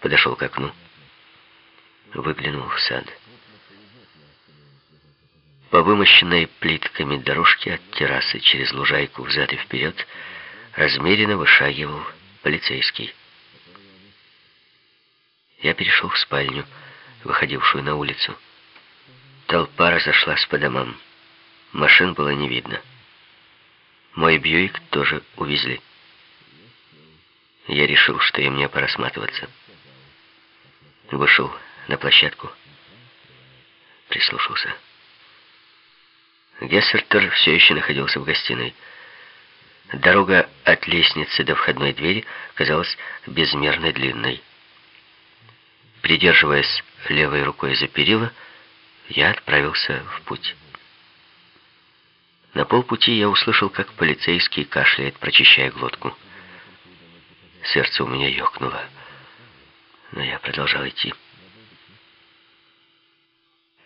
подошел к окну, выглянул в сад. По вымощенной плитками дорожке от террасы через лужайку взад и вперед размеренно вышагивал полицейский. Я перешел в спальню, выходившую на улицу. Толпа разошлась по домам. Машин было не видно. Мой Бьюик тоже увезли. Я решил, что и мне пора сматываться. Вышел на площадку, прислушался. Гессертер все еще находился в гостиной. Дорога от лестницы до входной двери казалась безмерно длинной. Придерживаясь левой рукой за перила, я отправился в путь. На полпути я услышал, как полицейский кашляет, прочищая глотку. Сердце у меня ёкнуло, но я продолжал идти.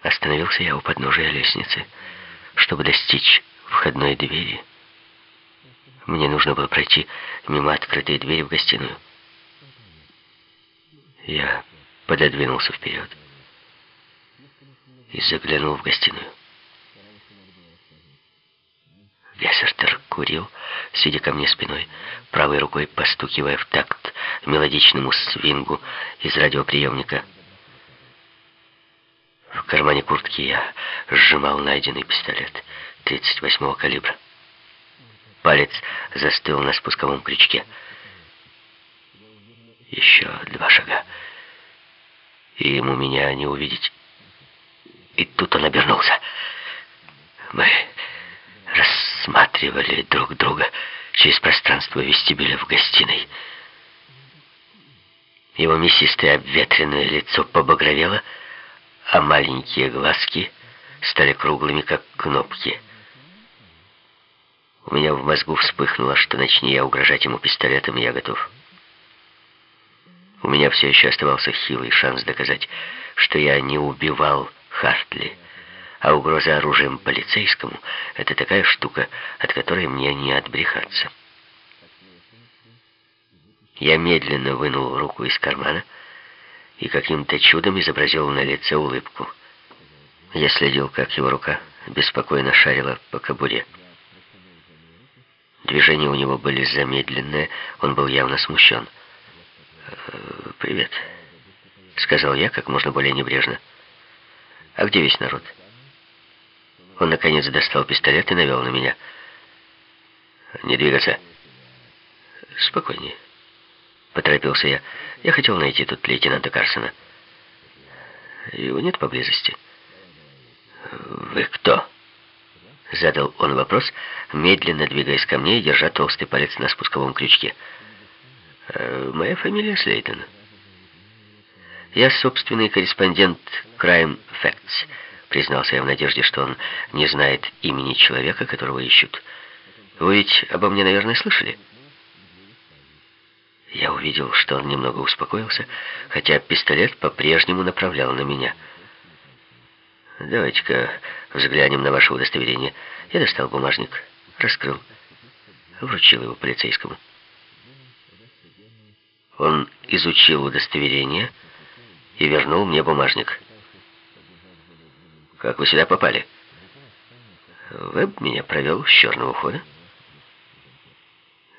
Остановился я у подножия лестницы. Чтобы достичь входной двери, мне нужно было пройти мимо открытой двери в гостиную. Я пододвинулся вперед и заглянул в гостиную. Курил, сидя ко мне спиной, правой рукой постукивая в такт мелодичному свингу из радиоприемника. В кармане куртки я сжимал найденный пистолет 38-го калибра. Палец застыл на спусковом крючке. Еще два шага. И ему меня не увидеть. И тут он обернулся. Мы рассматривали друг друга через пространство вестибюля в гостиной. Его мясистое обветренное лицо побагровело, а маленькие глазки стали круглыми, как кнопки. У меня в мозгу вспыхнуло, что начни я угрожать ему пистолетом, я готов. У меня все еще оставался хилый шанс доказать, что я не убивал Хартли. А угроза оружием полицейскому — это такая штука, от которой мне не отбрехаться. Я медленно вынул руку из кармана и каким-то чудом изобразил на лице улыбку. Я следил, как его рука беспокойно шарила по кобуре. Движения у него были замедленные, он был явно смущен. «Э, «Привет», — сказал я как можно более небрежно. «А где весь народ?» Он, наконец, достал пистолет и навел на меня. «Не двигаться». «Спокойнее», — поторопился я. «Я хотел найти тут лейтенанта Карсона». «Его нет поблизости». «Вы кто?» Задал он вопрос, медленно двигаясь ко мне и держа толстый палец на спусковом крючке. «Э, «Моя фамилия Слейтон. Я собственный корреспондент Crime Facts», признался я в надежде, что он не знает имени человека, которого ищут. «Вы ведь обо мне, наверное, слышали?» Я увидел, что он немного успокоился, хотя пистолет по-прежнему направлял на меня. «Давайте-ка взглянем на ваше удостоверение». Я достал бумажник, раскрыл, вручил его полицейскому. Он изучил удостоверение и вернул мне бумажник. «Как вы сюда попали?» «Веб меня провел с черного хода.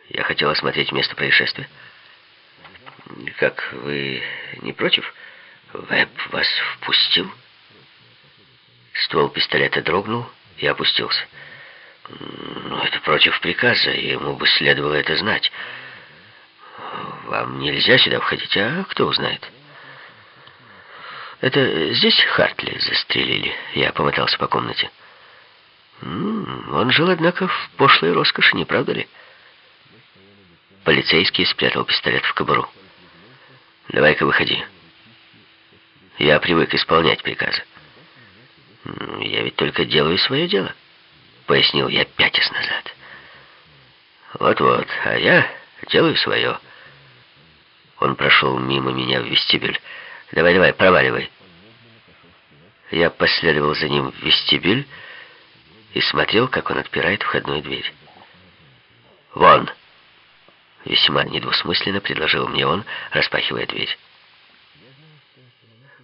Я хотел осмотреть место происшествия». «Как вы не против? Веб вас впустил?» Ствол пистолета дрогнул и опустился. «Ну, это против приказа, ему бы следовало это знать. Вам нельзя сюда входить, а кто узнает?» «Это здесь Хартли застрелили?» Я помотался по комнате. «Он жил, однако, в пошлой роскоши, не правда ли?» Полицейский спрятал пистолет в кобуру. «Давай-ка выходи. Я привык исполнять приказы». «Я ведь только делаю свое дело», — пояснил я пятясь назад. «Вот-вот, а я делаю свое». Он прошел мимо меня в вестибюль. «Давай-давай, проваливай». Я последовал за ним в вестибюль и смотрел, как он отпирает входную дверь. «Вон!» Весьма недвусмысленно предложил мне он, распахивая дверь.